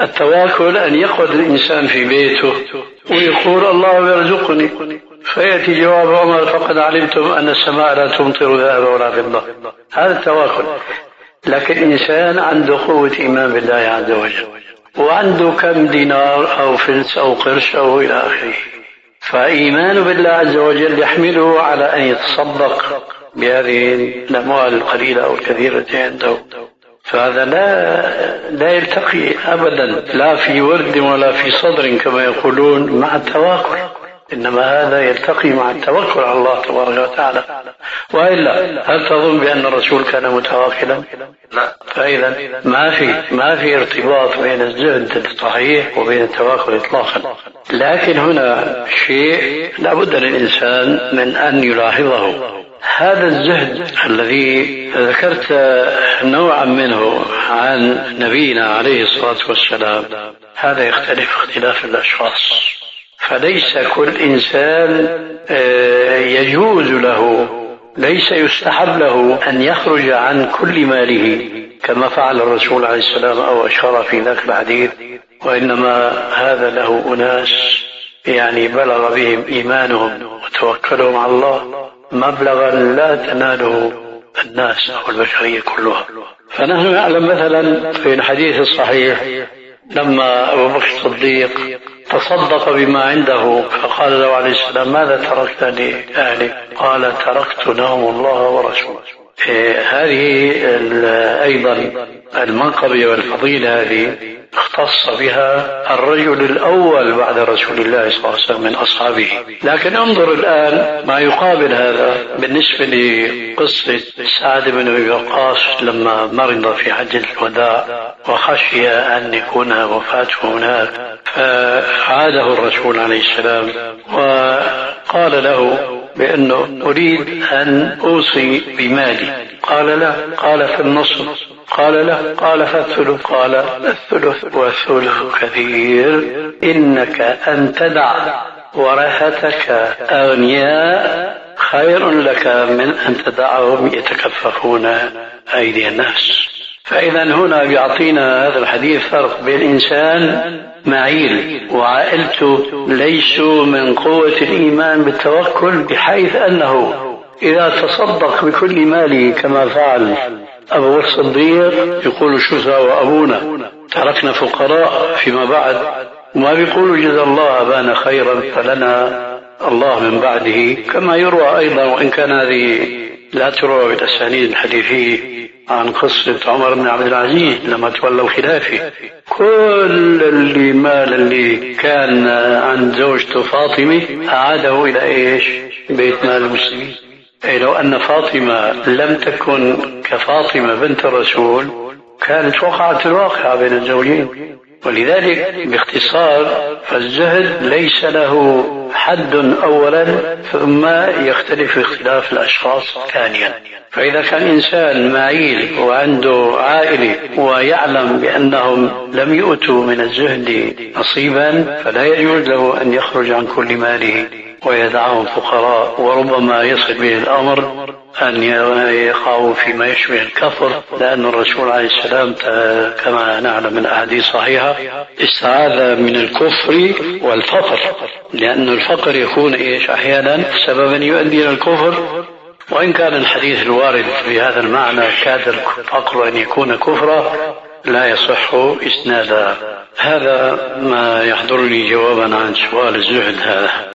التواكل أن يقعد الإنسان في بيته ويقول الله يرزقني فيأتي جواب عمر فقد علمتم أن السماء لا تمطر ذهب ولا فضة هذا التواكل. لكن إنسان عنده قوة إيمان بالله عز وجل وعنده كم دينار أو فلس أو قرش أو إلى آخره. فإيمان بالله عز وجل يحمله على أن يتصدق بهذه الأموال القليلة أو الكثيرة عنده. فهذا لا لا يلتقي ابدا لا في ورد ولا في صدر كما يقولون مع التواكل إنما هذا يلتقي مع التوكل على الله تبارك وتعالى. وإلا هل تظن بأن الرسول كان متواكلا؟ لا. فاذا ما في ما في ارتباط بين الزهد الصحيح وبين التواكل اطلاقا. لكن هنا شيء لابد للإنسان من أن يلاحظه. هذا الزهد الذي ذكرت نوعا منه عن نبينا عليه الصلاة والسلام هذا يختلف اختلاف الأشخاص. فليس كل إنسان آه، يجوز له ليس يستحب له أن يخرج عن كل ماله كما فعل الرسول عليه السلام أو أشار في ذاك الحديث. وإنما هذا له أناس يعني بلغ بهم إيمانهم وتوكلهم على الله. مبلغا لا تناله الناس أو البشرية كلها. فنحن نعلم مثلا في الحديث الصحيح لما أبو بكر الصديق تصدق بما عنده فقال له عليه السلام ماذا تركت لأهلك قال تركت لهم الله ورسوله. إيه، هذه أيضا المنقبة والفضيلة هذه. اختص بها الرجل الأول بعد رسول الله صلى الله عليه وسلم من أصحابه. لكن انظر الآن ما يقابل هذا بالنسبة لقصة سعد بن أبي وقاص لما مرض في حج الوداع وخشي أن يكون وفاته هناك. فعاده الرسول عليه السلام وقال له بأنه أريد أن أوصي بمالي. قال لا قال في النصف قال لا قال فالثلث قال الثلث والثلث كثير. إنك أن تدع ورثتك أغنياء خير لك من أن تدعهم يتكففون أيدي الناس. فإذا هنا بيعطينا هذا الحديث فرق بين إنسان معيل وعائلته ليسوا من قوة الإيمان بالتوكل بحيث أنه إذا تصدق بكل ماله كما فعل أبو الصديق يقول شو سوى أبونا تركنا فقراء فيما بعد. وما بيقولوا جزا الله أبانا خيرا فلنا. الله من بعده. كما يروى أيضا وإن كان هذه لا تروى بالأسانيد الحديثية عن قصة عمر بن عبد العزيز لما تولوا خلافه. كل اللي مال اللي كان عند زوجته فاطمة أعاده إلى إيش؟ بيت مال المسلمين. أي لو أن فاطمة لم تكن كفاطمة بنت الرسول كانت وقعت الواقعة بين الزوجين. ولذلك باختصار فالزهد ليس له حد أولا ثم يختلف اختلاف الأشخاص ثانيا. فإذا كان إنسان معيل وعنده عائلة ويعلم بأنهم لم يؤتوا من الزهد نصيبا فلا يجوز له أن يخرج عن كل ماله. ويدعهم فقراء وربما يصل به الأمر أن يقعوا فيما يشبه الكفر لأن الرسول عليه السلام كما نعلم من أحاديث صحيحة استعاذ من الكفر والفقر. لأن الفقر يكون إيش؟ أحيانا سببا يؤدي إلى الكفر. وإن كان الحديث الوارد في هذا المعنى كاد الفقر أن يكون كفرا لا يصح إسنادا. هذا ما يحضرني جوابا عن سؤال الزهد هذا.